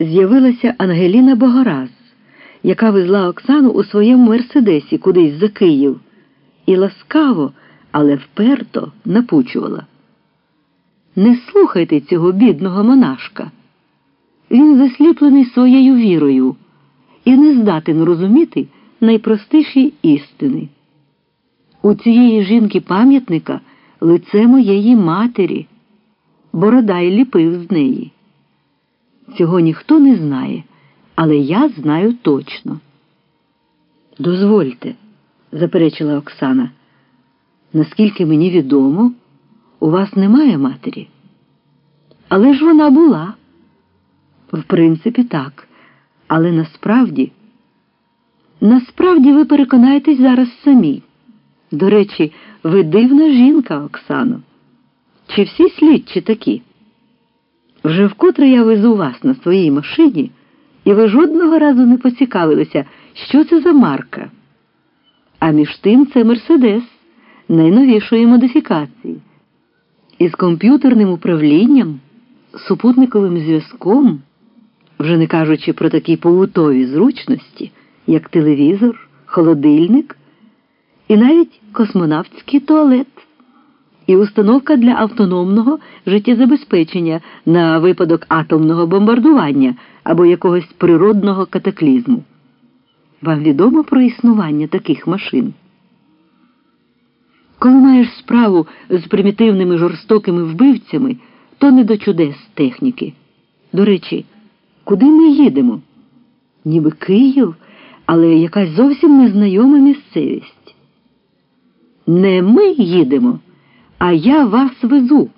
з'явилася Ангеліна Богораз, яка везла Оксану у своєму мерседесі кудись за Київ, і ласкаво, але вперто напучувала. Не слухайте цього бідного монашка. Він засліплений своєю вірою і не здатен розуміти найпростіші істини. У цієї жінки пам'ятника лице моєї матері, Бородай ліпив з неї. Цього ніхто не знає, але я знаю точно. Дозвольте, заперечила Оксана. Наскільки мені відомо, у вас немає матері. Але ж вона була. В принципі, так. Але насправді, насправді ви переконаєтесь зараз самі. До речі, ви дивна жінка, Оксано. Чи всі слідчі такі? Вже вкотре я везу вас на своїй машині, і ви жодного разу не поцікавилися, що це за марка. А між тим це Мерседес найновішої модифікації. Із комп'ютерним управлінням, супутниковим зв'язком, вже не кажучи про такі побутові зручності, як телевізор, холодильник і навіть космонавтський туалет і установка для автономного життєзабезпечення на випадок атомного бомбардування або якогось природного катаклізму. Вам відомо про існування таких машин? Коли маєш справу з примітивними жорстокими вбивцями, то не до чудес техніки. До речі, куди ми їдемо? Ніби Київ, але якась зовсім незнайома місцевість. Не ми їдемо а я вас везу.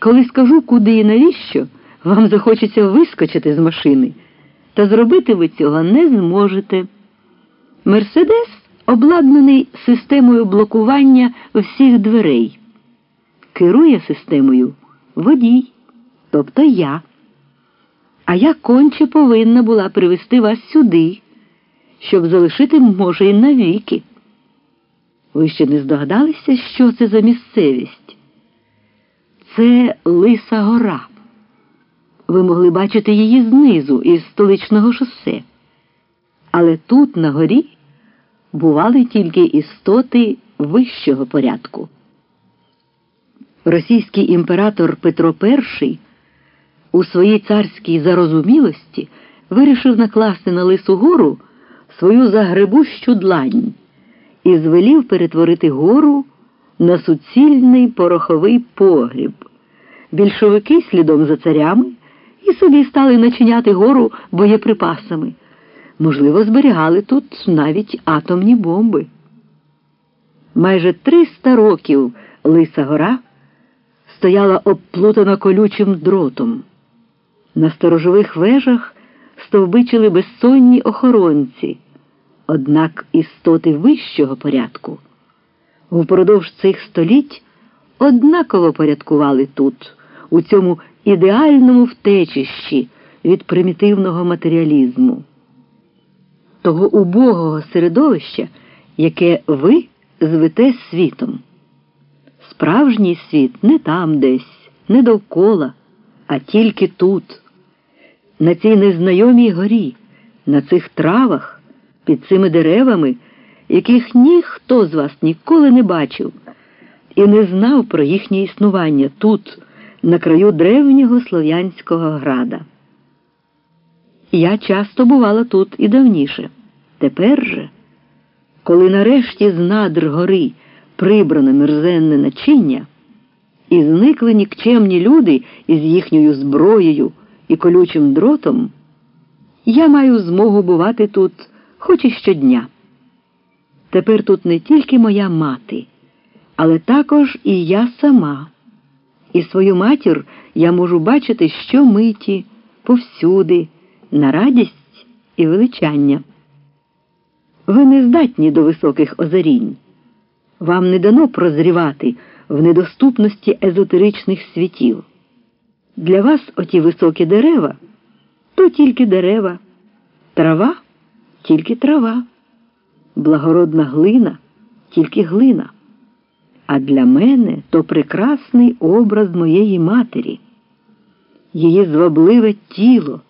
Коли скажу, куди і навіщо, вам захочеться вискочити з машини, та зробити ви цього не зможете. Мерседес обладнаний системою блокування всіх дверей. Керує системою водій, тобто я. А я конче повинна була привезти вас сюди, щоб залишити, може, і навіки. Ви ще не здогадалися, що це за місцевість? Це Лиса Гора. Ви могли бачити її знизу із столичного шосе. Але тут, на горі, бували тільки істоти вищого порядку. Російський імператор Петро І у своїй царській зарозумілості вирішив накласти на Лису гору свою загребущу длань і звелів перетворити гору на суцільний пороховий погріб. Більшовики слідом за царями і собі стали начиняти гору боєприпасами. Можливо, зберігали тут навіть атомні бомби. Майже 300 років Лиса гора стояла обплутана колючим дротом. На сторожових вежах стовбичили безсонні охоронці. Однак істоти вищого порядку впродовж цих століть однаково порядкували тут, у цьому ідеальному втечищі від примітивного матеріалізму, того убогого середовища, яке ви звете світом. Справжній світ не там десь, не довкола, а тільки тут, на цій незнайомій горі, на цих травах під цими деревами, яких ніхто з вас ніколи не бачив і не знав про їхнє існування тут, на краю древнього слов'янського града. Я часто бувала тут і давніше. Тепер же, коли нарешті з надр гори прибрано мерзенне начиння, і зникли нікчемні люди із їхньою зброєю і колючим дротом, я маю змогу бувати тут хоч і щодня. Тепер тут не тільки моя мати, але також і я сама. І свою матір я можу бачити щомиті, повсюди, на радість і величання. Ви не здатні до високих озарінь. Вам не дано прозрівати в недоступності езотеричних світів. Для вас оті високі дерева то тільки дерева, трава тільки трава, благородна глина, тільки глина. А для мене то прекрасний образ моєї матері, її звабливе тіло.